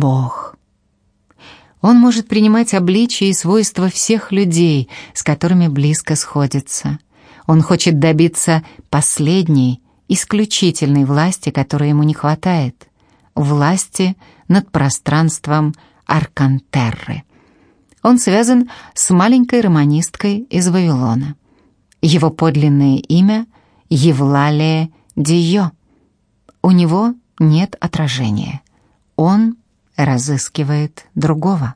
Бог. Он может принимать обличие и свойства всех людей, с которыми близко сходится. Он хочет добиться последней, исключительной власти, которой ему не хватает. Власти над пространством Аркантерры. Он связан с маленькой романисткой из Вавилона. Его подлинное имя — Евлалия Дио. У него нет отражения. Он разыскивает другого.